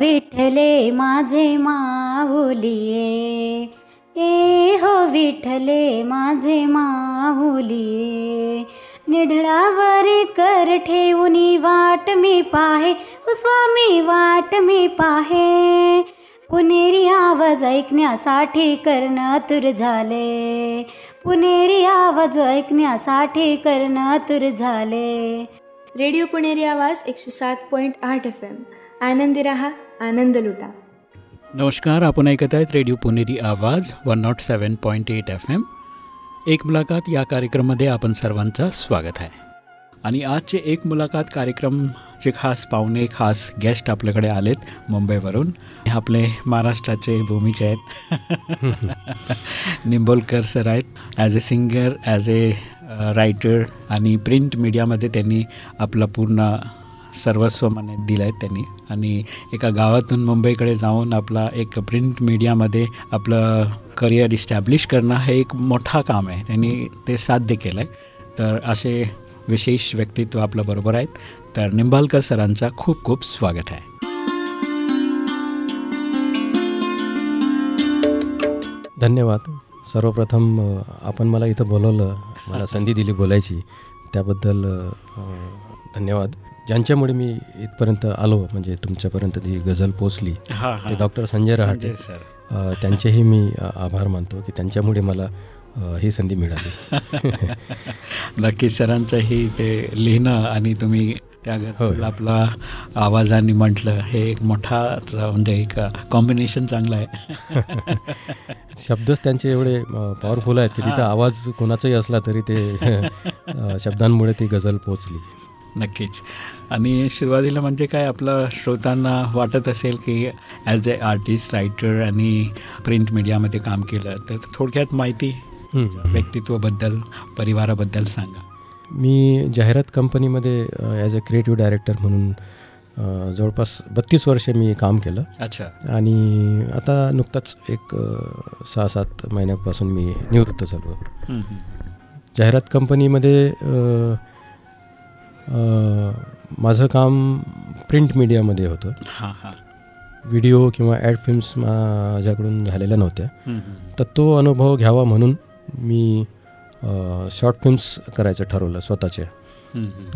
विठले माझे माहुलिये. ए हो विठले माझे माहुलिये. निढळावर कर ठेवूनी वाट मी पाहे हो स्वामी वाट मी पाहे. पुणेरी आवाज ऐकण्यासाठी कर्ण तुर झाले. पुणेरी आवाज ऐकण्यासाठी कर्ण तुर झाले. रेडिओ पुणेरी आवाज एकशे सात पॉईंट आठ एफ एम. आनंदी रहा आनंद लुटा नमस्कार आपण ऐकत आहेत radio Puneri Awaaz one nought seven point eight F M एक मुलाखत या कार्यक्रममध्ये आपण सर्वांचं स्वागत आहे. आणि आजचे एक मुलाखत कार्यक्रमचे खास पाहुणे खास गेस्ट आपल्याकडे आलेत मुंबईवरून. आपले महाराष्ट्राचे भूमीचे आहेत. निंबोलकर सर आहेत. As a singer as a writer आणि प्रिंट मीडियामध्ये त्यांनी आपला पूर्ण सर्वस्व मने दिलं आहे त्यांनी. आणि एका गावातून मुंबईकडे जाऊन आपला एक प्रिंट मीडियामध्ये आपलं करिअर इस्टॅब्लिश करणं हे एक मोठा काम आहे. त्यांनी ते साध्य केलं आहे तर असे विशेष व्यक्तित्व आपल्याबरोबर आहेत. तर निंबालकर सरांचा खूप खूप स्वागत आहे. धन्यवाद. सर्वप्रथम आपण मला इथं बोलवलं मला संधी दिली बोलायची. त्याबद्दल धन्यवाद. ज्यांच्यामुळे मी इथपर्यंत आलो म्हणजे तुमच्यापर्यंत ती गझल पोचली ते डॉक्टर संजय रहाटे सर. त्यांचेही मी आभार मानतो की त्यांच्यामुळे मला ही संधी मिळाली. नक्की सरांचंही ते लिहिणं आणि तुम्ही त्या गझल आपला आवाजाने म्हटलं हे एक मोठा म्हणजे एक कॉम्बिनेशन चांगलं आहे. शब्दच त्यांचे एवढे पॉवरफुल आहेत की तिथं आवाज कोणाचाही असला तरी ते शब्दांमुळे ती गझल पोचली नक्कीच. आणि सुरुवातीला म्हणजे काय आपलं श्रोतांना वाटत असेल की ॲज ए आर्टिस्ट रायटर आणि प्रिंट मीडियामध्ये काम केलं तर थोडक्यात माहिती. व्यक्तित्वाबद्दल परिवाराबद्दल सांगा. मी जाहिरात कंपनीमध्ये ॲज अ क्रिएटिव्ह डायरेक्टर म्हणून अ, जवळपास बत्तीस वर्षे मी काम केलं. अच्छा. आणि आता नुकताच एक अ, सहा सात महिन्यापासून मी निवृत्त झालो. जाहिरात कंपनीमध्ये अ, अ, माझं काम प्रिंट मीडियामध्ये होतं. हां हां. व्हिडिओ किंवा ॲड फिल्म्स माझ्याकडून झालेल्या नव्हत्या. तर तो अनुभव घ्यावा म्हणून मी शॉर्ट फिल्म्स करायचं ठरवलं स्वतःच्या.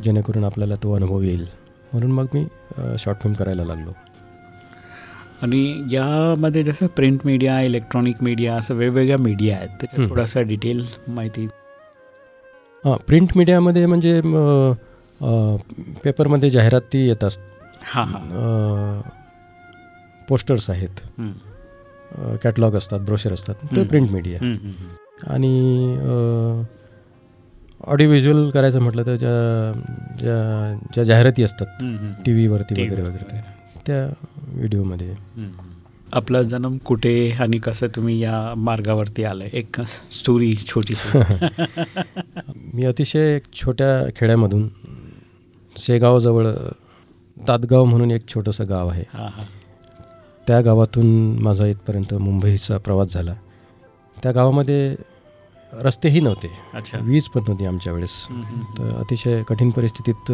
जेणेकरून आपल्याला तो अनुभव येईल. म्हणून मग मी शॉर्ट फिल्म करायला लागलो. आणि यामध्ये जसं प्रिंट मीडिया इलेक्ट्रॉनिक मीडिया असं वेगवेगळ्या मीडिया आहेत त्याच्यात हं. थोडासा डिटेल माहिती. हां प्रिंट मीडियामध्ये म्हणजे पेपरमध्ये जाहिराती येतात हां हां पोस्टर्स आहेत. कॅटलॉग असतात ब्रोशर असतात ते. Print media. आणि ऑडिओ व्हिज्युअल करायचं म्हटलं तर ज्या ज्या ज्या जाहिराती असतात. टी व्हीवरती वगैरे वगैरे त्या व्हिडिओमध्ये. आपला जन्म कुठे आणि कसं तुम्ही या मार्गावरती आलं एक स्टोरी छोटीशी मी अतिशय एक छोट्या खेड्यामधून शेगावजवळ तातगाव म्हणून एक छोटंसं गाव आहे. त्या गावातून माझा इथपर्यंत मुंबईचा प्रवास झाला. त्या गावामध्ये रस्तेही नव्हते. अच्छा. वीज पण नव्हती आमच्या वेळेस. तर अतिशय कठीण परिस्थितीत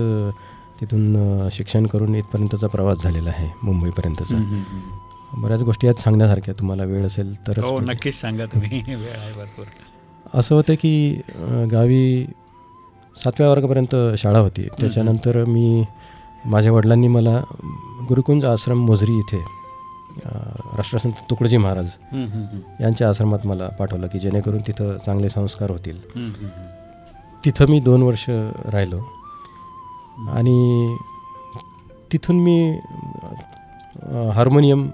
तिथून शिक्षण करून इथपर्यंतचा प्रवास झालेला आहे मुंबईपर्यंतचा. बऱ्याच गोष्टी आहेत सांगण्यासारख्या तुम्हाला वेळ असेल तरच हो. नक्कीच सांगा तुम्ही. वेळ आहे भरपूर. असं होतं की गावी सातव्या वर्गापर्यंत शाळा होती. त्याच्यानंतर मी माझ्या वडिलांनी मला गुरुकुंज आश्रम मोझरी इथे राष्ट्रसंत तुकडोजी महाराज. यांच्या आश्रमात मला पाठवलं की जेणेकरून तिथं चांगले संस्कार होतील. तिथं मी दोन वर्ष राहिलो. आणि तिथून मी हार्मोनियम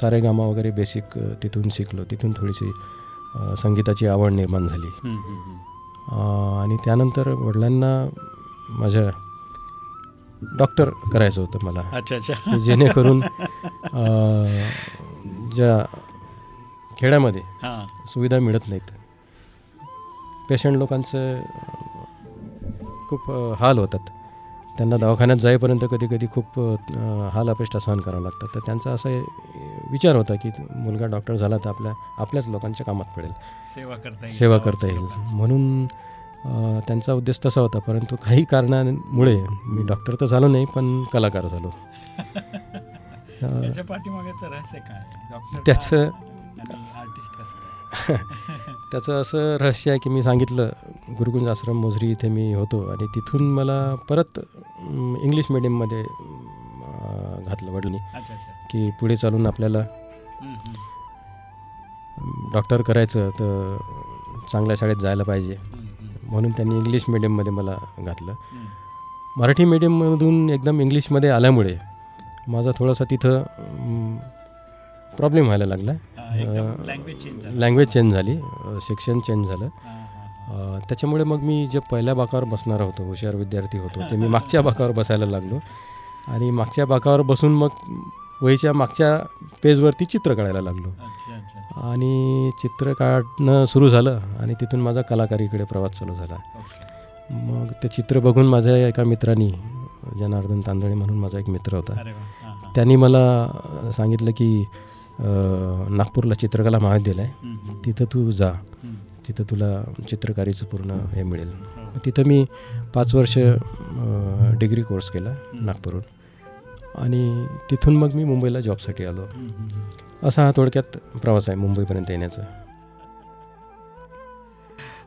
सारेगामा वगैरे बेसिक तिथून शिकलो. तिथून थोडीशी संगीताची आवड निर्माण झाली. आणि त्यानंतर वडिलांना माझ्या डॉक्टर करायचं होतं मला. अच्छा अच्छा. जेणेकरून ज्या खेड्यामध्ये सुविधा मिळत नाहीत. पेशंट लोकांचं खूप हाल होतात. त्यांना दवाखान्यात जाईपर्यंत कधी कधी खूप हाल अपेष्टा सहन करावं लागतात. तर त्यांचा असा विचार होता की मुलगा डॉक्टर झाला तर आपल्या आपल्याच लोकांच्या कामात पडेल. सेवा करता येईल. सेवा करता येईल. म्हणून त्यांचा उद्देश तसा होता परंतु काही कारणामुळे मी डॉक्टर तर झालो नाही पण कलाकार झालो. त्याचं- त्याचं असं रहस्य आहे की मी सांगितलं गुरुकुंज आश्रम मोझरी इथे मी होतो आणि तिथून मला परत इंग्लिश मिडियममध्ये घातलं वडिलांनी. अच्छा अच्छा. की पुढे चालून आपल्याला डॉक्टर करायचं तर चांगल्या शाळेत जायला पाहिजे. म्हणून त्यांनी इंग्लिश मिडियममध्ये मला घातलं. मराठी मीडियममधून एकदम इंग्लिशमध्ये आल्यामुळे माझा थोडासा तिथं प्रॉब्लेम व्हायला लागला. लँग्वेज चेंज झालं. शिक्षण चेंज झालं त्याच्यामुळे मग मी जे पहिल्या बाकावर बसणार होतो हुशार विद्यार्थी होतो ते मी मागच्या बाकावर बसायला लागलो. आणि मागच्या बाकावर बसून मग वहीच्या मागच्या पेजवरती चित्र काढायला लागलो. अच्छा अच्छा अच्छा. आणि चित्र काढणं सुरू झालं आणि तिथून माझा कलाकारीकडे प्रवास चालू झाला. मग ते चित्र बघून माझ्या एका मित्रांनी जनार्दन तांदळे म्हणून माझा एक मित्र होता. त्यांनी मला सांगितलं की नागपूरला चित्रकला महाविद्यालय आहे. तिथं तू जा. तिथं तुला चित्रकारीचं पूर्ण हे मिळेल. हो. तिथं मी पाच वर्ष डिग्री कोर्स केला नागपूरहून. आणि तिथून मग मी मुंबईला जॉबसाठी आलो. असा हा थोडक्यात प्रवास आहे मुंबईपर्यंत येण्याचा.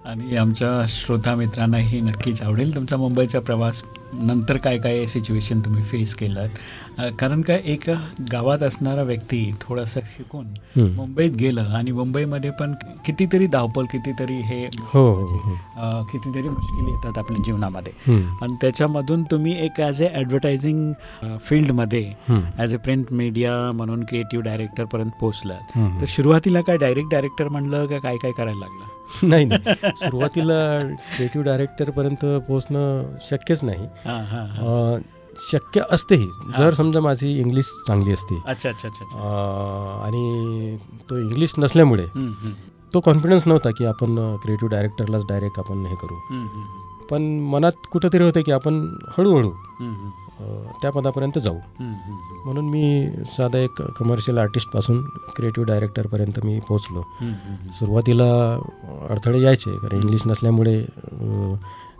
आणि आमच्या श्रोता मित्रांनाही नक्कीच आवडेल तुमचा मुंबईचा प्रवास. नंतर काय काय सिच्युएशन तुम्ही फेस केलात? कारण का एक गावात असणारा व्यक्ती थोडंसं शिकून. मुंबईत गेलं आणि मुंबईमध्ये पण कितीतरी धावपळ कितीतरी हे हो हो हो अ, कितीतरी मुश्किली येतात आपल्या जीवनामध्ये. आणि त्याच्यामधून तुम्ही एक ॲज अ ॲडव्हर्टायझिंग फील्डमध्ये. ॲज अ प्रिंट मीडिया म्हणून क्रिएटिव्ह डायरेक्टरपर्यंत पोहोचलात. तर सुरुवातीला काय डायरेक्ट डायरेक्टर म्हणलं का काय काय करायला लागलं नाही नाही सुरुवातीला क्रिएटिव्ह डायरेक्टरपर्यंत पोहोचणं शक्यच नाही शक्य असतेही. जर समजा माझी इंग्लिश चांगली असती. अच्छा अच्छा अच्छा आणि तो इंग्लिश नसल्यामुळे तो कॉन्फिडन्स नव्हता की आपण क्रिएटिव्ह डायरेक्टरलाच डायरेक्ट आपण हे करू. पण मनात कुठंतरी होतं की आपण हळूहळू त्या पदापर्यंत जाऊ. म्हणून मी साधा एक कमर्शियल आर्टिस्टपासून क्रिएटिव्ह डायरेक्टरपर्यंत मी पोहोचलो. सुरुवातीला अडथळे यायचे कारण इंग्लिश नसल्यामुळे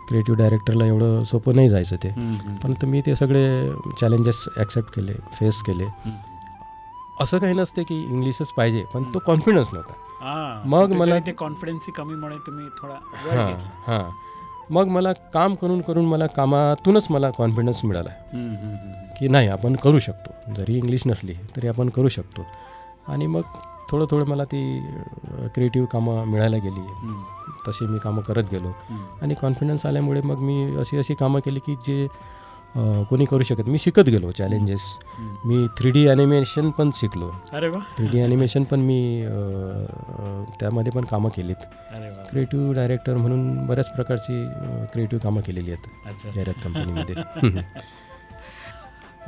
क्रिएटिव्ह डायरेक्टरला एवढं सोपं नाही जायचं ते. परंतु मी ते सगळे चॅलेंजेस ॲक्सेप्ट केले फेस केले. असं काही नसते की इंग्लिशच पाहिजे पण तो कॉन्फिडन्स नव्हता. मग मला- ते कॉन्फिडन्सची कमीमुळे तुम्ही थोडा हां. हां. मग मला काम करून करून मला कामातूनच मला कॉन्फिडन्स मिळाला. की नाही आपण करू शकतो. जरी इंग्लिश नसली तरी आपण करू शकतो. आणि मग थोडं थोडं मला ती क्रिएटिव्ह कामं मिळायला गेली. तशी मी कामं करत गेलो. आणि कॉन्फिडन्स आल्यामुळे मग मी अशी अशी कामं केली की जे कोणी करू शकत. मी शिकत गेलो चॅलेंजेस. मी थ्री डी ॲनिमेशन पण शिकलो. अरे वा. थ्री डी ॲनिमेशन पण मी त्यामध्ये पण कामं केलीत. क्रिएटिव्ह डायरेक्टर म्हणून बऱ्याच प्रकारची क्रिएटिव्ह कामं केलेली आहेत. जाहिरात कंपनीमध्ये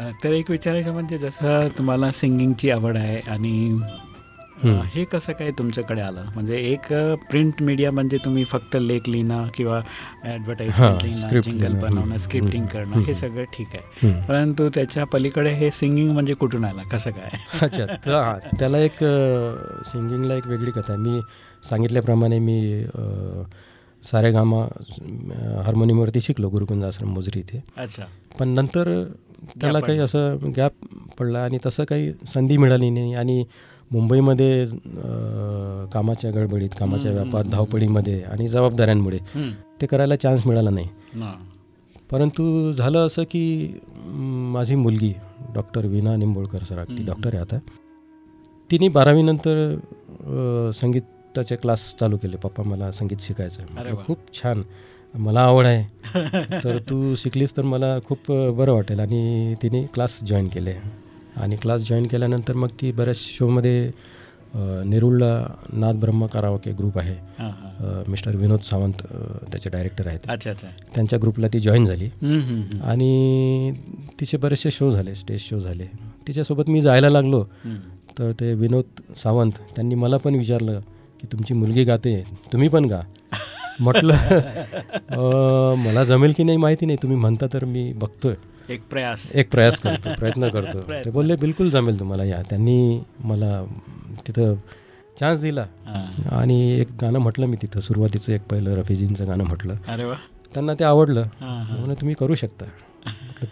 तर एक विचारायचं म्हणजे जसं तुम्हाला सिंगिंगची आवड आहे आणि. हे कसं काय तुमच्याकडे आलं? म्हणजे एक प्रिंट मीडिया म्हणजे तुम्ही फक्त लेख लिहिणं किंवा ॲडव्हर्टाईजमेंट लिहिणं जिंगल बनवणं स्क्रिप्टिंग करणं हे सगळं ठीक आहे. परंतु त्याच्या पलीकडे हे सिंगिंग म्हणजे कुठून आलं? कसं काय? अच्छा हां त्याला एक सिंगिंगला एक वेगळी कथा आहे. मी सांगितल्याप्रमाणे मी सारेगामा हार्मोनियमवरती शिकलो गुरुकुंज आश्रम मोजरी इथे. अच्छा. पण नंतर त्याला काही. असं गॅप पडला आणि तसं काही संधी मिळाली नाही आणि मुंबईमध्ये कामाच्या गडबडीत कामाच्या व्यापात हम्म, धावपळीमध्ये आणि जबाबदाऱ्यांमुळे. ते करायला चान्स मिळाला नाही. परंतु झालं असं की माझी मुलगी डॉक्टर विना निंबोळकर सर ती. डॉक्टर आहे आता. तिने बारावीनंतर संगीताचे क्लास चालू केले. पप्पा मला संगीत शिकायचं. खूप छान. मला आवड आहे. तर तू शिकलीस तर मला खूप बरं वाटेल. आणि तिने क्लास जॉईन केले. आणि क्लास जॉईन केल्यानंतर मग ती बऱ्याच शोमध्ये नेरूळला नाद ब्रह्म करावके ग्रुप आहे. मिस्टर विनोद सावंत त्याचे डायरेक्टर आहेत. अच्छा अच्छा. त्यांच्या ग्रुपला ती जॉईन झाली. आणि तिचे बरेचसे शो झाले स्टेज शो झाले. तिच्यासोबत मी जायला लागलो. तर ते विनोद सावंत त्यांनी मला पण विचारलं की तुमची मुलगी गाते तुम्ही पण गा. म्हटलं "अं, मला जमेल की नाही माहिती नाही तुम्ही म्हणता तर मी बघतोय. एक प्रयास. एक प्रयास करतो प्रयत्न करतो. ते बोलले बिलकुल जमेल तुम्हाला या. त्यांनी मला तिथं चान्स दिला. आणि एक गाणं म्हटलं मी तिथं सुरुवातीचं एक पहिलं रफीजींचं गाणं म्हटलं. त्यांना ते आवडलं. म्हणून तुम्ही करू शकता.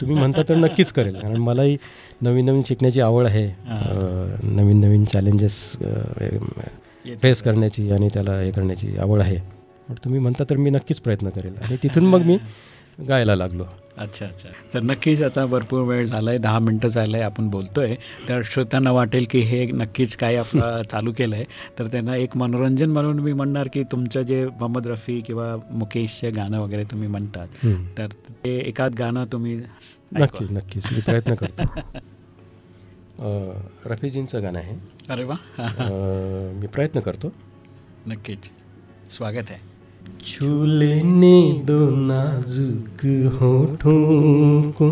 तुम्ही म्हणता तर नक्कीच करेल कारण मलाही नवीन नवीन शिकण्याची आवड आहे. नवीन नवीन चॅलेंजेस फेस करण्याची आणि त्याला हे करण्याची आवड आहे. तुम्ही म्हणता तर मी नक्कीच प्रयत्न करेल. आणि तिथून मग मी गायला लागलो. अच्छा अच्छा. तर नक्कीच आता भरपूर वेळ झाला आहे दहा मिनटं झालं आहे आपण बोलतो आहे तर श्रोत्यांना वाटेल की हे नक्कीच काय आपलं चालू केलं आहे तर त्यांना एक मनोरंजन म्हणून मी म्हणणार की तुमचं जे मोहम्मद रफी किंवा मुकेशचे गाणं वगैरे तुम्ही म्हणतात. तर ते एखाद गाणं तुम्ही. नक्कीच नक्कीच. मी प्रयत्न करतो. रफीजींचं गाणं आहे. अरे वा. मी प्रयत्न करतो. नक्कीच. स्वागत आहे. छू लेने दो नाजुक होठों को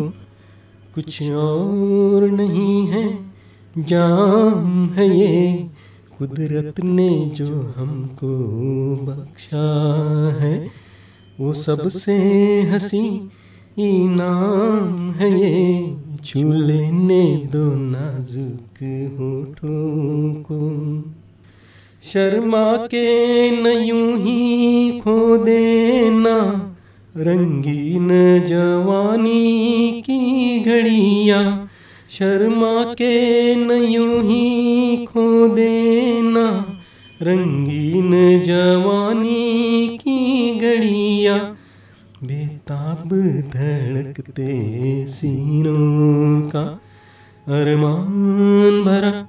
कुछ और नहीं है, जाम है ये। कुदरत ने जो हमको बख्शा है, वो सबसे हसी इनाम है ये। छू लेने दो नाजुक होठों को शर्मा के न यूं ही खो देना रंगीन जवानी की घड़िया शर्मा के न यूं ही खो देना रंगीन जवानी की घड़िया बेताब धड़कते सीनों का अरमान भरा।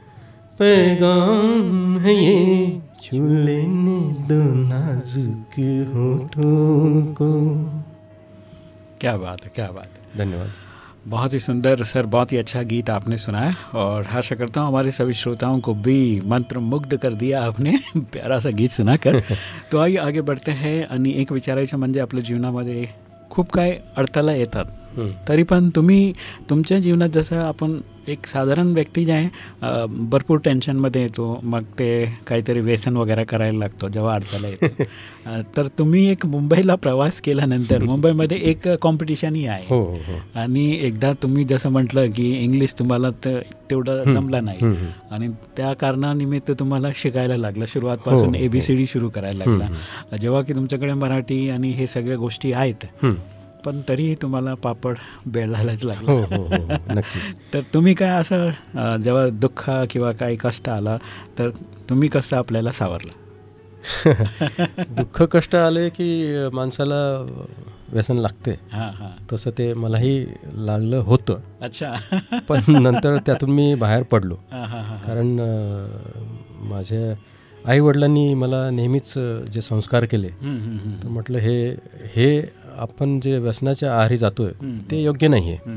पैगाम है ये। छू लेने दो नाजुक होठों को। क्या बात है क्या बात है। धन्यवाद। बहुत ही सुंदर सर बहुत ही अच्छा गीत आपने सुनाया और आशा करता हूँ हमारे सभी श्रोताओं को भी मंत्र मुग्ध कर दिया आपने प्यारा सा गीत सुनाकर। तो आइए आगे बढ़ते हैं। आणि एक विचारायचं म्हणजे आपल्या जीवनामध्ये खूप काय अडथळा येतात. तरी पण तुम्ही तुमच्या जीवनात जसं आपण एक साधारण व्यक्ती जे आहे भरपूर टेन्शनमध्ये येतो मग ते काहीतरी व्यसन वगैरे करायला लागतो जेव्हा अडथळा येतो. तर तुम्ही एक मुंबईला प्रवास केल्यानंतर मुंबईमध्ये एक कॉम्पिटिशनही आहे. हो हो हो. आणि एकदा तुम्ही जसं म्हटलं की इंग्लिश तुम्हाला तेवढं जमलं नाही. आणि त्या कारणानिमित्त तुम्हाला शिकायला लागलं. सुरुवातपासून हो, ए बी सी डी सुरू करायला लागला. जेव्हा की तुमच्याकडे मराठी आणि हे सगळ्या गोष्टी आहेत. पण तरीही तुम्हाला पापड बेळायलाच हो लागला. हो हो हो, नक्कीच. तर तुम्ही काय असं जेव्हा दुःख किंवा काही कष्ट आला तर तुम्ही कसं आपल्याला सावरलं? दुःख कष्ट आले की माणसाला व्यसन लागते. हां हां. तसं ते मलाही लागलं होतं. अच्छा. पण नंतर त्यातून मी बाहेर पडलो. हां हां हां कारण माझ्या आईवडिलांनी मला नेहमीच जे संस्कार केले. तर म्हटलं हे हे आपण जे व्यसनाच्या आहारी जातोय. ते योग्य नाही आहे.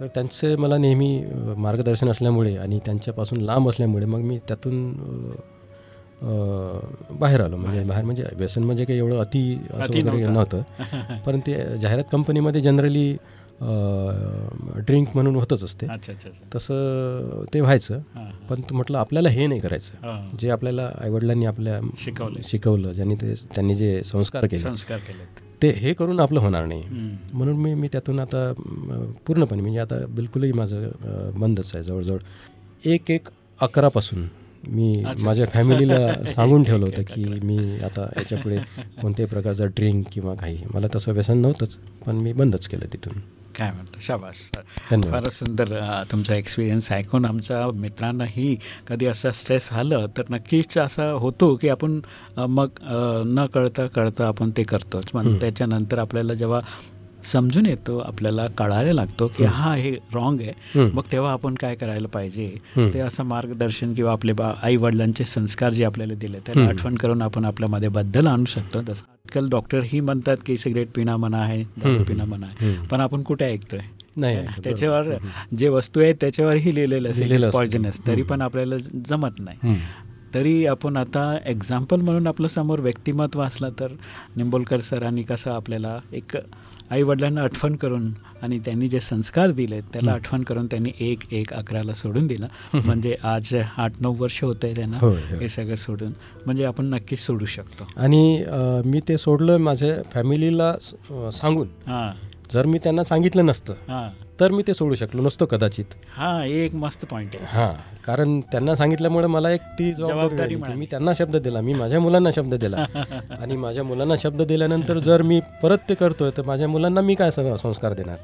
तर त्यांचे मला नेहमी मार्गदर्शन असल्यामुळे आणि त्यांच्यापासून लांब असल्यामुळे मग मी त्यातून बाहेर आलो म्हणजे बाहेर म्हणजे व्यसन म्हणजे काही एवढं अति असं वगैरे नव्हतं. नव्हतं पण ते जाहिरात कंपनीमध्ये जनरली ड्रिंक म्हणून होतच असते. तसं ते व्हायचं. पण म्हटलं आपल्याला हे नाही करायचं. जे आपल्याला आईवडिलांनी आपल्या शिकवलं. शिकवलं ज्यांनी ते त्यांनी जे संस्कार केले संस्कार केलेत. ते हे करून आपलं होणार नाही. म्हणून मी मी त्यातून आता पूर्णपणे म्हणजे आता बिलकुलही माझं बंदच आहे जवळजवळ. एक एक अकरापासून मी. माझ्या फॅमिलीला सांगून ठेवलं होतं की मी आता याच्यापुढे कोणत्याही प्रकारचा ड्रिंक किंवा काही मला तसं व्यसन नव्हतंच पण मी बंदच केलं तिथून काय म्हणतो शाबास. फारच सुंदर तुमचा एक्सपिरियन्स ऐकून आमच्या मित्रांनाही कधी असं स्ट्रेस आलं तर नक्कीच असं होतो की आपण मग न कळता कळता आपण ते करतोच पण हम्म. त्याच्यानंतर आपल्याला जेव्हा समजून येतो आपल्याला कळायला लागतो की हा हे रॉंग आहे. मग तेव्हा आपण काय करायला पाहिजे. ते असं मार्गदर्शन किंवा आपले आई वडिलांचे संस्कार जे आपल्याला दिले त्याला. आठवण करून आपण आपल्यामध्ये बदल आणू शकतो जसं आजकाल डॉक्टरही म्हणतात की सिगरेट पिणं मना आहे दारू. पिणं मना आहे. पण आपण कुठे ऐकतोय नाही. त्याच्यावर जे वस्तू आहेत त्याच्यावरही लिहिलेलं असेल. पॉयझनस तरी. पण आपल्याला जमत नाही. तरी आपण आता एक्झाम्पल म्हणून आपलं समोर व्यक्तिमत्व असलं तर निंबोलकर सरांनी कसं आपल्याला एक आईवडिलांना आठवण करून आणि त्यांनी जे संस्कार दिले त्याला. आठवण करून त्यांनी एक एक अकराला सोडून दिलं. म्हणजे आज आठ नऊ वर्ष होत आहे त्यांना. हे सगळं सोडून. म्हणजे आपण नक्कीच सोडू शकतो. आणि मी ते सोडलं माझ्या फॅमिलीला सांगून. हां. जर मी त्यांना सांगितलं नसतं हां. तर मी ते सोडू शकलो नसतो कदाचित. हां एक मस्त पॉईंट आहे. हां कारण त्यांना सांगितल्यामुळे मला एक ती जबाबदारी. मी त्यांना शब्द दिला मी माझ्या मुलांना शब्द दिला. आणि माझ्या मुलांना शब्द दिल्यानंतर जर मी परत ते करतोय तर माझ्या मुलांना मी काय संस्कार देणार?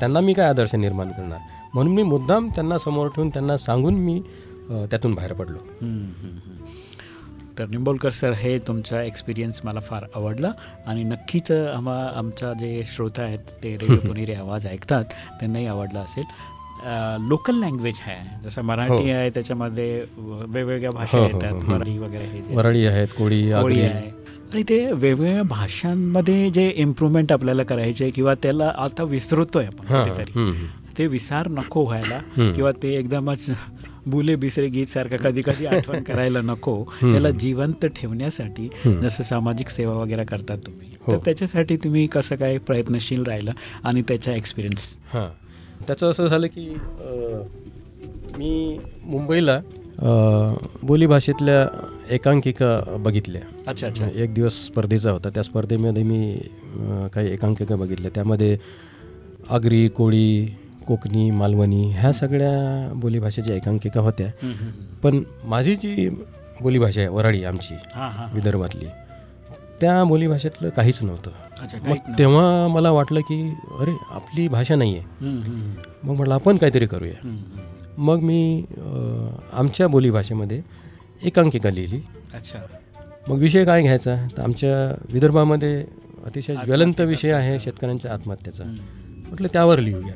त्यांना मी काय आदर्श निर्माण करणार? म्हणून मी मुद्दाम त्यांना समोर ठेवून त्यांना सांगून मी त्यातून बाहेर पडलो. तर निंबोलकर सर हे तुमचा एक्सपिरियन्स मला फार आवडला आणि नक्कीच आम्हा आमचा जे श्रोता आहेत ते रेडिओ पुणेरी आवाज ऐकतात त्यांनाही आवडला असेल लोकल लँग्वेज आहे जसं मराठी हो. आहे त्याच्यामध्ये वेगवेगळ्या भाषा हो, हो, येतात. मराठी वगैरे हे आहेत कोळी कोळी आहे आणि ते वेगवेगळ्या भाषांमध्ये जे इम्प्रूव्हमेंट आपल्याला करायचे किंवा त्याला आता विसरतोय आपण कुठेतरी. ते विसार नको व्हायला. किंवा ते एकदमच बुले बिसरे गीत सारखं कधी कधी आठवण करायला नको. त्याला जिवंत ठेवण्यासाठी. जसं सामाजिक सेवा वगैरे करतात तुम्ही. हो. तर त्याच्यासाठी तुम्ही कसं काय प्रयत्नशील राहिला आणि त्याचा एक्सपिरियन्स हां. त्याचं असं झालं की मी मुंबईला बोलीभाषेतल्या एकांकिका बघितल्या. अच्छा अच्छा. एक दिवस स्पर्धेचा होता. त्या स्पर्धेमध्ये मी काही एकांकिका बघितल्या. त्यामध्ये आगरी कोळी कोकणी मालवणी ह्या सगळ्या बोलीभाषेच्या एकांकिका होत्या. पण माझी जी बोलीभाषा आहे वराडी आमची विदर्भातली त्या बोलीभाषेतलं काहीच नव्हतं मग. तेव्हा मला वाटलं की अरे आपली भाषा नाही आहे. मग म्हटलं आपण काहीतरी करूया. मग मी आमच्या बोलीभाषेमध्ये एकांकिका लिहिली अच्छा मग विषय काय घ्यायचा तर आमच्या विदर्भामध्ये अतिशय ज्वलंत विषय आहे. शेतकऱ्यांच्या आत्महत्येचा. म्हटलं त्यावर लिहूया.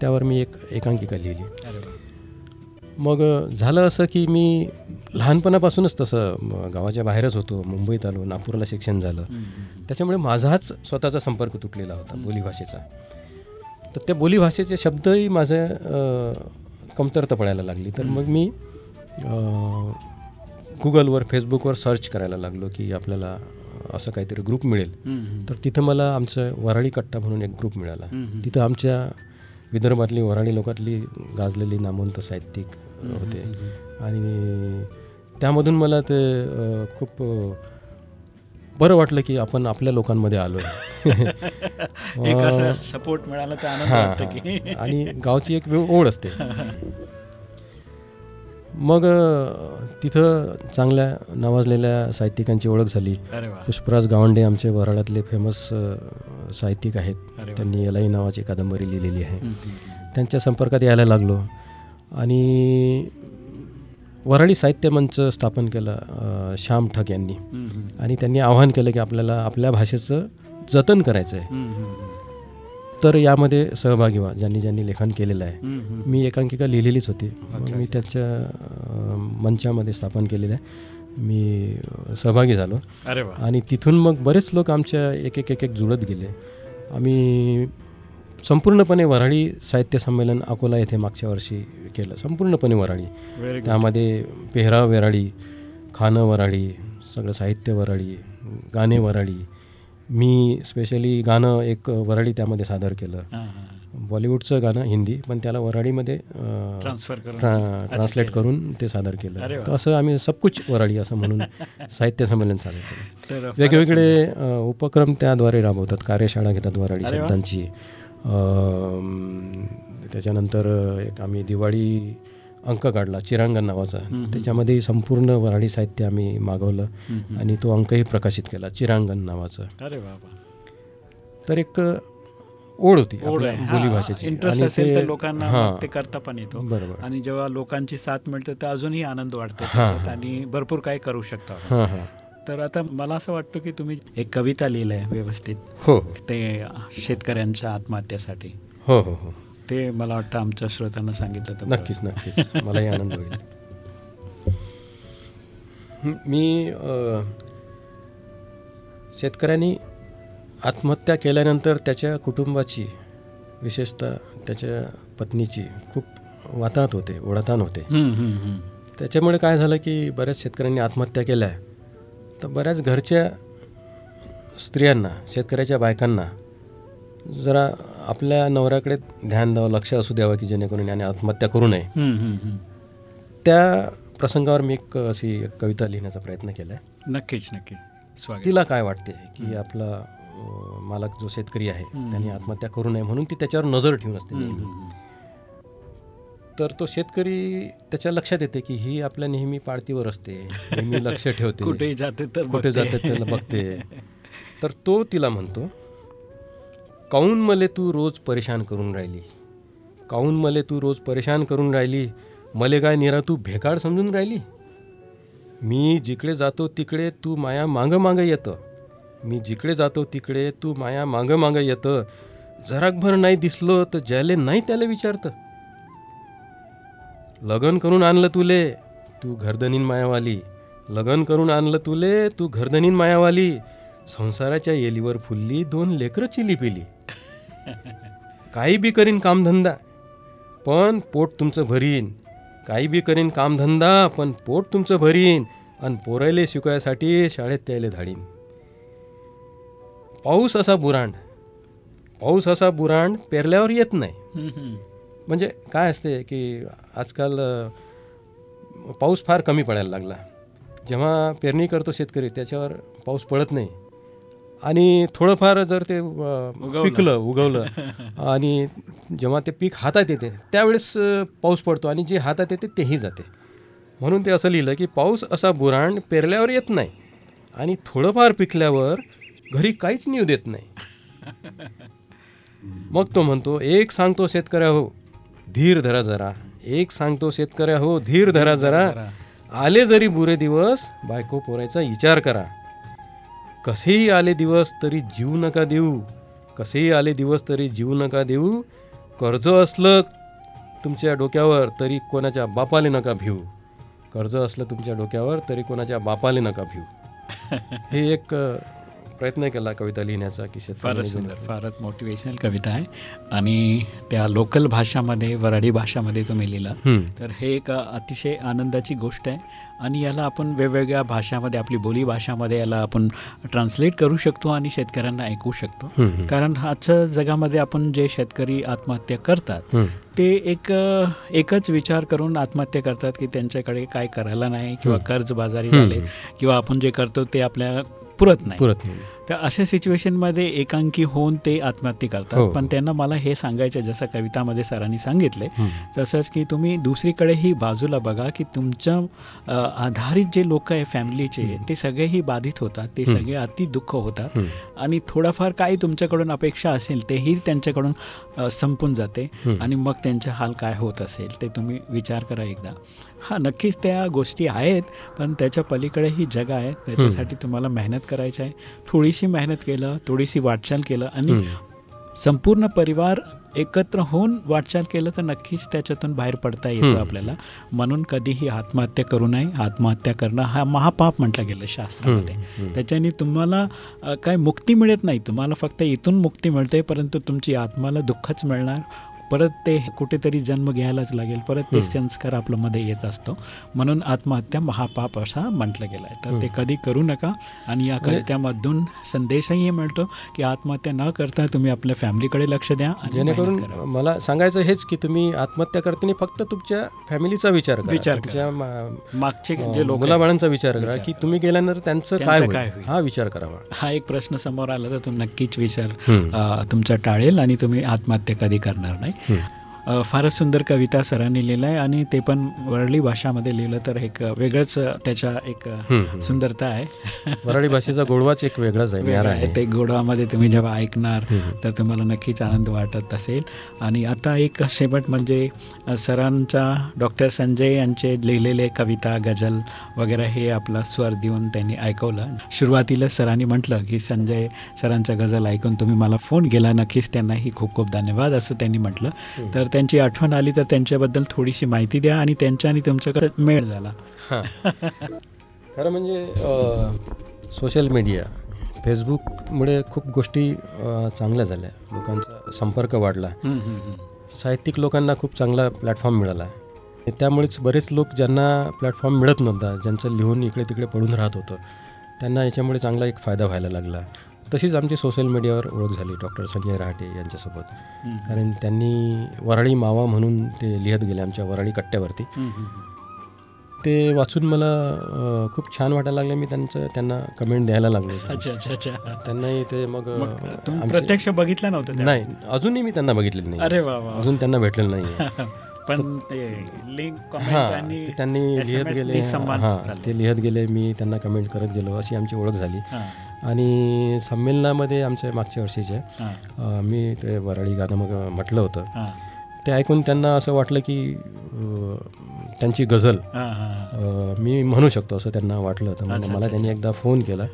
त्यावर मी एक एकांकिका लिहिली. मग झालं असं की मी लहानपणापासूनच तसं गावाच्या बाहेरच होतो मुंबईत आलो नागपूरला शिक्षण झालं. त्याच्यामुळे माझाच स्वतःचा संपर्क तुटलेला होता बोलीभाषेचा तर त्या बोलीभाषेचे शब्दही माझं कमतरता पडायला लागली. तर मग मी गुगलवर फेसबुकवर सर्च करायला लागलो की आपल्याला असं काहीतरी ग्रुप मिळेल. तर तिथं मला आमचं वराडी कट्टा म्हणून एक ग्रुप मिळाला. तिथं आमच्या विदर्भातली वराडी लोकातली गाजलेली नामवंत साहित्यिक होते. आणि त्यामधून मला ते खूप बरं वाटलं की आपण आपल्या लोकांमध्ये आलो. एक असं सपोर्ट मिळाला आणि गावची एक ओढ असते. मग तिथं चांगल्या नावाजलेल्या साहित्यिकांची ओळख झाली. पुष्पराज गावंडे आमचे वराडातले फेमस साहित्यिक आहेत. त्यांनी एलाई नावाची कादंबरी लिहिलेली आहे. त्यांच्या संपर्कात यायला लागलो. आणि वराडी साहित्य मंच स्थापन केलं श्याम ठक यांनी. आणि त्यांनी आवाहन केलं की आपल्याला आपल्या भाषेचं जतन करायचं आहे. तर यामध्ये सहभागी व्हा ज्यांनी ज्यांनी लेखन केलेलं आहे. मी एकांकिका लिहिलेलीच होती. मी. त्याच्या मंचामध्ये स्थापन केलेलं आहे. मी सहभागी झालो. अरे आणि तिथून मग बरेच लोक आमच्या एक एक एक एक जुळत गेले. आम्ही संपूर्णपणे वऱ्हाडी साहित्य संमेलन अकोला येथे मागच्या वर्षी केलं. संपूर्णपणे वऱ्हाडी. त्यामध्ये पेहराव वऱ्हाडी खाणं वऱ्हाडी सगळं साहित्य वऱ्हाडी गाणे वऱ्हाडी मी स्पेशली गाणं एक वऱ्हाडी त्यामध्ये सादर केलं. बॉलिवूडचं गाणं हिंदी पण त्याला वऱ्हाडीमध्ये अ, ट्रान्सफर ट्रा ट्रान्सलेट. करून ते सादर केलं. तर असं आम्ही सबकुच वराडी असं म्हणून साहित्य संमेलन सादर केलं. वेगवेगळे उपक्रम त्याद्वारे राबवतात. कार्यशाळा घेतात वराडी. शब्दांची. त्याच्यानंतर एक आम्ही दिवाळी अंक काढला चिरांगण नावाचा. त्याच्यामध्ये संपूर्ण वराडी साहित्य आम्ही मागवलं. आणि तो अंकही प्रकाशित केला चिरांगण नावाचं. अरे बाबा तर एक ओढ होती आहे. बोलीभाषेची इंटरेस्ट असेल तर लोकांना ते करता पण येतो. बरोबर. आणि जेव्हा लोकांची साथ मिळते तर अजूनही आनंद हां. आणि भरपूर काय करू शकतो तर आता मला असं वाटतं की तुम्ही एक कविता लिहिलं आहे व्यवस्थित. हो. ते शेतकऱ्यांच्या आत्महत्यासाठी. हो हो हो. ते मला वाटतं आमच्या श्रोत्यांना सांगितलं तर. नक्कीच नक्कीच मलाही आनंद होईल मी शेतकऱ्यांनी आत्महत्या केल्यानंतर त्याच्या कुटुंबाची विशेषतः त्याच्या पत्नीची खूप वाताहत होते ओढाताण होते. त्याच्यामुळे काय झालं की बऱ्याच शेतकऱ्यांनी आत्महत्या केल्या तर बऱ्याच घरच्या स्त्रियांना शेतकऱ्याच्या बायकांना जरा आपल्या नवऱ्याकडे ध्यान द्यावं लक्ष असू द्यावं की जेणेकरून याने आत्महत्या करू नये. त्या प्रसंगावर मी एक अशी कविता लिहिण्याचा प्रयत्न केला आहे नक्कीच नक्कीच. स्वागत. तिला काय वाटते की आपला मालक जो शेतकरी आहे. त्यांनी आत्महत्या करू नये म्हणून ती त्याच्यावर नजर ठेवून असते नेहमी. तर तो शेतकरी त्याच्या लक्षात येते की ही आपल्या नेहमी पाळतीवर असते नेहमी लक्ष ठेवते. कुठेही जाते तर कुठे. जाते त्याला बघते. तर तो तिला म्हणतो काऊन मले तू रोज परेशान करून राहिली? काऊन मले तू रोज परेशान करून राहिली? मले काय निरा तू भेकाड समजून राहिली? मी जिकडे जातो तिकडे तू माया मागं मागं येतं. मी जिकडे जातो तिकडे तू माया मागं मागं येतं. जराकभर नाही दिसलं तर ज्याले नाही त्याला विचारतं. लगन करून आणलं तुले तू घरदनीन मायावाली. लगन करून आणलं तुले तू घरदनीन मायावाली. संसाराच्या येलीवर फुलली दोन लेकरं चिली पिली. काही बी करीन कामधंदा पण पोट तुमचं भरीन. काही बी करीन कामधंदा पण पोट तुमचं भरीन. आणि पोरायले शिकायसाठी शाळेत त्यायले धाडीन. पाऊस असा बुरांड. पाऊस असा बुरांड पेरल्यावर येत नाही. म्हणजे काय असते की आजकाल पाऊस फार कमी पडायला लागला. जेव्हा पेरणी करतो शेतकरी त्याच्यावर पाऊस पडत नाही. आणि थोडंफार जर ते पिकलं उगवलं. आणि जेव्हा ते पीक हातात येते त्यावेळेस पाऊस पडतो आणि जे हातात येते तेही जाते. म्हणून ते असं लिहिलं की पाऊस असा बुराण पेरल्यावर येत नाही आणि थोडंफार पिकल्यावर घरी काहीच न्यू देत नाही. मग तो म्हणतो एक सांगतो शेतकऱ्या हो धीर धरा जरा. एक सांगतो शेतकऱ्या हो धीर धरा जरा. आले जरी बुरे दिवस बायको पोरायचा विचार करा. कसेही आले दिवस तरी जीव नका देऊ. कसेही आले दिवस तरी जीव नका देऊ. कर्ज असलं तुमच्या डोक्यावर तरी कोणाच्या बापाले नका भिऊ. कर्ज असलं तुमच्या डोक्यावर तरी कोणाच्या बापाले नका भिऊ. हे एक प्रयत्न केला कविता लिहिण्याचा की फारच सुंदर फारच मोटिवेशनल कविता आहे. आणि त्या लोकल भाषामध्ये वराडी भाषामध्ये तुम्ही लिहिला. तर हे एक अतिशय आनंदाची गोष्ट आहे. आणि याला आपण वेगवेगळ्या भाषामध्ये आपली बोली भाषामध्ये याला आपण ट्रान्सलेट करू शकतो आणि शेतकऱ्यांना ऐकू शकतो. कारण आजच्या जगामध्ये आपण जे शेतकरी आत्महत्या करतात. ते एक एकच विचार करून आत्महत्या करतात की त्यांच्याकडे काय करायला नाही किंवा कर्जबाजारी झाले किंवा आपण जे करतो ते आपल्या पुरत नाही. पुरत नाही. तर अशा सिच्युएशनमध्ये एकांकी होऊन ते आत्महत्या हो, करतात हो. पण त्यांना मला हे सांगायचं जसं कवितामध्ये सरांनी सांगितले. तसंच की तुम्ही दुसरीकडेही बाजूला बघा की तुमच्या आधारित जे लोक आहे फॅमिलीचे ते सगळेही बाधित होतात ते सगळे अति दुःख होतात. आणि थोडाफार काही तुमच्याकडून अपेक्षा असेल तेही त्यांच्याकडून संपून जाते. आणि मग त्यांचे हाल काय होत असेल ते तुम्ही विचार करा एकदा हां नक्कीच त्या गोष्टी आहेत पण त्याच्या पलीकडेही जग आहे त्याच्यासाठी तुम्हाला मेहनत करायची आहे थोडीशी मेहनत केलं थोडीशी वाटचाल केलं आणि. संपूर्ण परिवार एकत्र होऊन वाटचाल केलं तर नक्कीच त्याच्यातून बाहेर पडता येतं. आपल्याला म्हणून कधीही आत्महत्या करू नये आत्महत्या करणं हा महापाप म्हटलं गेलं शास्त्रामध्ये. त्याच्याने तुम्हाला काय मुक्ती मिळत नाही तुम्हाला फक्त इथून मुक्ती मिळते परंतु तुमची आत्माला दुःखच मिळणार परत ते कुठेतरी जन्म घ्यायलाच लागेल परत ते. संस्कार आपल्यामध्ये येत असतो म्हणून आत्महत्या महापाप असा म्हटलं गेलं आहे तर ते. कधी करू नका आणि या म्हणजे- कवित्यामधून संदेशही मिळतो की आत्महत्या न करता तुम्ही आपल्या फॅमिलीकडे लक्ष द्या जेणेकरून करा. मला सांगायचं हेच की तुम्ही आत्महत्या करताना फक्त तुमच्या फॅमिलीचा विचार विचार. तुमच्या मागचे जे लोक मुलाबाळांचा विचार करा की. तुम्ही गेल्यानंतर त्यांचं काय काय? हा विचार करावा हा एक प्रश्न समोर आला तर तुम्ही नक्कीच विचार तुमचा टाळेल आणि तुम्ही आत्महत्या कधी करणार नाही Hmm. फारच सुंदर कविता सरांनी लिहिलं आहे आणि ते पण वरळी भाषामध्ये लिहिलं तर एक वेगळंच त्याच्या एक. सुंदरता आहे. वराडी भाषेचा गोडवाच एक वेगळाच आहे ते गोडामध्ये तुम्ही जेव्हा ऐकणार. तर तुम्हाला नक्कीच आनंद वाटत असेल. आणि आता एक शेवट म्हणजे सरांचा डॉक्टर संजय यांचे लिहिलेले कविता गझल वगैरे हे आपला स्वर देऊन त्यांनी ऐकवलं. सुरुवातीला सरांनी म्हटलं की संजय सरांचा गझल ऐकून तुम्ही मला फोन केला. नक्कीच त्यांनाही खूप खूप धन्यवाद असं त्यांनी म्हटलं. तर त्यांची आठवण आली तर त्यांच्याबद्दल थोडीशी माहिती द्या आणि त्यांच्या आणि तुमच्याकडे मेळ झाला. हा. खरं म्हणजे सोशल मीडिया फेसबुकमुळे खूप गोष्टी चांगल्या झाल्या. लोकांचा संपर्क वाढला. साहित्यिक लोकांना खूप चांगला प्लॅटफॉर्म मिळाला. त्यामुळेच बरेच लोक ज्यांना प्लॅटफॉर्म मिळत नव्हता ज्यांचं लिहून इकडे तिकडे पडून राहत होतं त्यांना याच्यामुळे चांगला एक फायदा व्हायला लागला. तशीच आमची सोशल मीडियावर ओळख झाली. डॉक्टर संजय रहाटे यांच्यासोबत. कारण त्यांनी वराळी मावा म्हणून ते लिहत गेले आमच्या वराळी कट्ट्यावरती. ते वाचून मला खूप छान वाटायला लागले. मी त्यांचं त्यांना कमेंट द्यायला लागलो. अच्छा अच्छा अच्छा. त्यांनाही ते मग प्रत्यक्ष बघितलं नव्हतं? नाही अजूनही मी त्यांना बघितलेलं नाही अरे अजून त्यांना भेटलेलं नाही पण लिंक हां त्यांनी लिहित गेले. हां. ते लिहित गेले. मी त्यांना कमेंट करत गेलो. अशी आमची ओळख झाली. आणि संमेलनामध्ये आमच्या मागच्या वर्षीचे मी ते वराळी गाणं मग म्हटलं होतं. ते ऐकून त्यांना असं वाटलं की त्यांची गझल मी म्हणू शकतो असं त्यांना वाटलं मग अच्छा, मला त्यांनी एकदा फोन केला.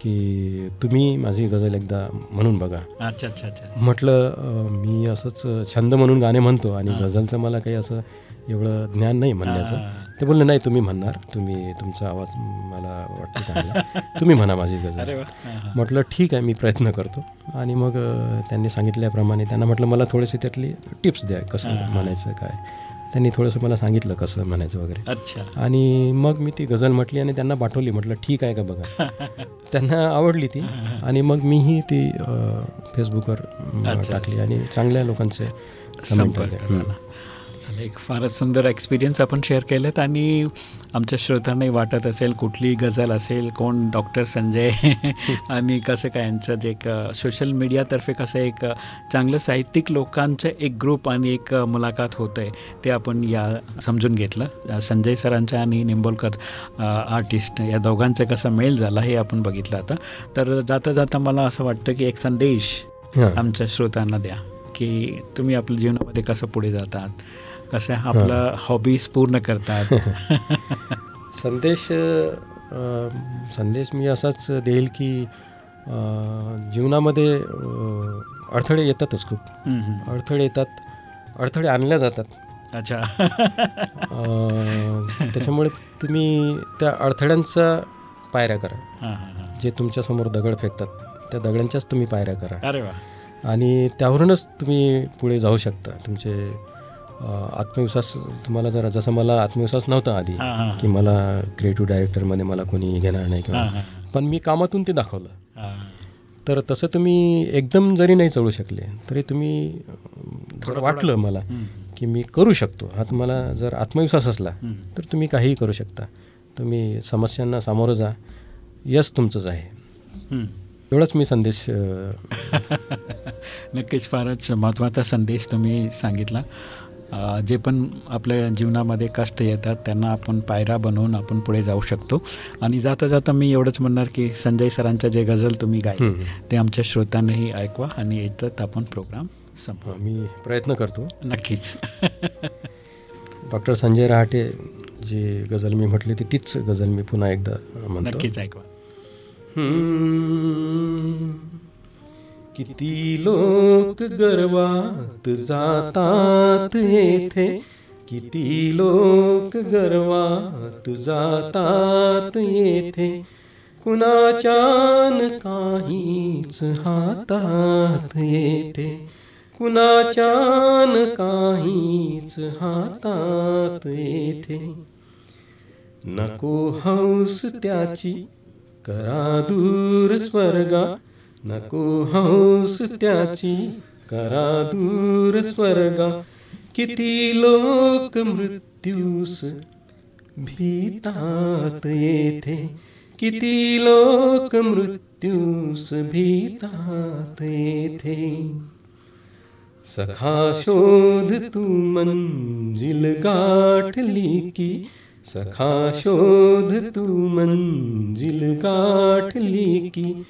की तुम्ही माझी गझल एकदा म्हणून बघा. अच्छा अच्छा अच्छा. म्हटलं मी असंच छंद म्हणून गाणे म्हणतो आणि गझलचं मला काही असं एवढं ज्ञान नाही म्हणण्याचं. ते बोलले नाही तुम्ही म्हणणार. तुम्ही तुमचा आवाज मला वाटतं चांगला. तुम्ही म्हणा माझी हां. म्हटलं ठीक आहे मी प्रयत्न करतो. आणि मग त्यांनी सांगितल्याप्रमाणे त्यांना म्हटलं मला थोडेसे त्यातली टिप्स द्या कसं. म्हणायचं काय? त्यांनी थोडंसं मला सांगितलं कसं म्हणायचं वगैरे. अच्छा. आणि मग मी ती गझल म्हटली आणि त्यांना पाठवली. म्हटलं ठीक आहे का बघा? त्यांना आवडली ती. आणि मग मीही ती फेसबुकवर टाकली आणि चांगल्या लोकांचे कमेंट संपर्क एक फारच सुंदर एक्सपिरियन्स आपण शेअर केलेत आणि आमच्या श्रोत्यांनाही वाटत असेल कुठली गझल असेल कोण डॉक्टर संजय आणि कसं काय यांचं जे एक सोशल मीडियातर्फे कसं एक चांगलं साहित्यिक लोकांचं एक ग्रुप आणि एक मुलाखत होतं आहे ते आपण या समजून घेतलं संजय सरांचं आणि निंबोलकर आर्टिस्ट या दोघांचं कसं मेल झाला हे आपण बघितलं आता तर जाता जाता मला असं वाटतं की एक संदेश. आमच्या श्रोतांना द्या की तुम्ही आपल्या जीवनामध्ये कसं पुढे जातात कसं आपलं हॉबीज पूर्ण करतात. संदेश संदेश मी असाच देईल की जीवनामध्ये अडथळे येतातच खूप. अडथळे येतात अडथळे आणल्या जातात. अच्छा. त्याच्यामुळे तुम्ही त्या अडथळ्यांचा पायऱ्या करा. जे तुमच्यासमोर दगड फेकतात त्या दगडांच्याच तुम्ही पायऱ्या करा. अरे वा. आणि त्यावरूनच तुम्ही पुढे जाऊ शकता तुमचे आत्मविश्वास तुम्हाला जरा जसं मला आत्मविश्वास नव्हता आधी. की मला क्रिएटिव्ह डायरेक्टरमध्ये मला कोणी घेणार नाही किंवा. पण मी कामातून ते दाखवलं. तर तसं तुम्ही एकदम जरी नाही चढू शकले तरी तुम्ही वाटलं मला की मी करू शकतो हा तुम्हाला जर आत्मविश्वास असला. तर तुम्ही काहीही करू शकता तुम्ही समस्यांना सामोरं जा यश तुमचंच आहे. एवढाच मी संदेश नक्कीच फारच महत्त्वाचा संदेश तुम्ही सांगितला जे पण आपल्या जीवनामध्ये कष्ट येतात त्यांना आपण पायऱ्या बनवून आपण पुढे जाऊ शकतो. आणि जाता जाता मी एवढंच म्हणणार की संजय सरांचं जे गझल तुम्ही गाय. ते आमच्या श्रोत्यांनाही ऐकवा आणि येतात आपण प्रोग्राम संपवा. मी प्रयत्न करतो. नक्कीच. डॉक्टर संजय रहाटे जी गझल मी म्हटली ती तीच गझल मी पुन्हा एकदा नक्कीच ऐकवा. किती लोक गर्वात जातात येथे? किती लोक गर्वात जातात येथे? कुणाच्यान काहीच हातात येते कुणाच्यान काहीच हातात येते नको हौस त्याची करा दूर स्वर्गा. नको हौस त्याची करा दूर स्वर्गा. किती लोक मृत्यूस भीतात येथे. किती लोक मृत्यूस भीतात येथे. सखा शोध तू मंजिल गाठली की सखा शोध तू मंजिल गाठली की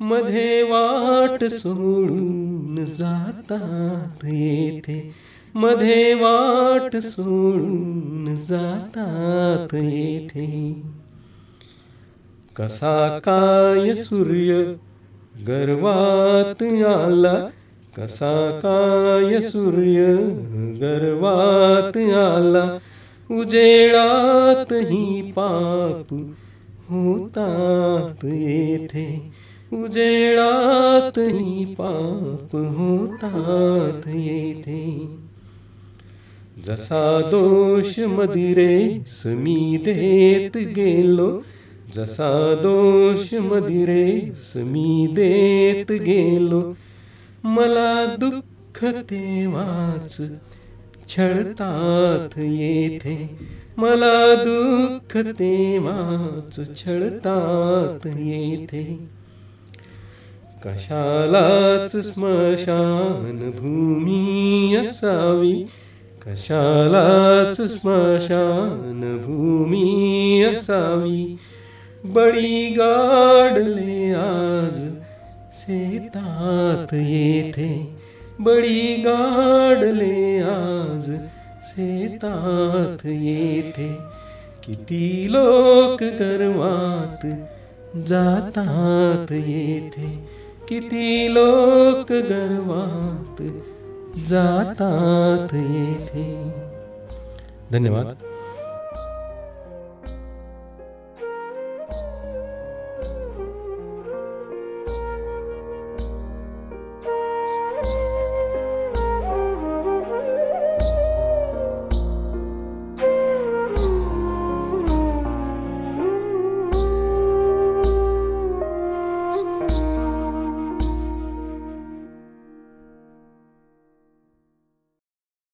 मध्ये वाट सोडून जातात येथे. मध्ये वाट सोडून जातात येथे. कसा काय सूर्य गर्वात आला? कसा काय सूर्य गर्वात आला? उजेळातही पाप होतात येथे. उजेळातही पाप होतात येथे. जसा दोष मदिरे समी देत गेलो जसा दोष मदिरे समी देत गेलो मला दुःख तेव्हाच छळतात येथे. मला दुःख तेव्हाच छळतात येथे. कशालाच स्मशान भूमी असावी? कशालाच स्मशान भूमी असावी? बळी गाडले आज शेतात येथे. बळी गाडले आज शेतात येथे. किती लोक गर्वात जातात येथे. किती लोक गर्वात जातात येथे. धन्यवाद.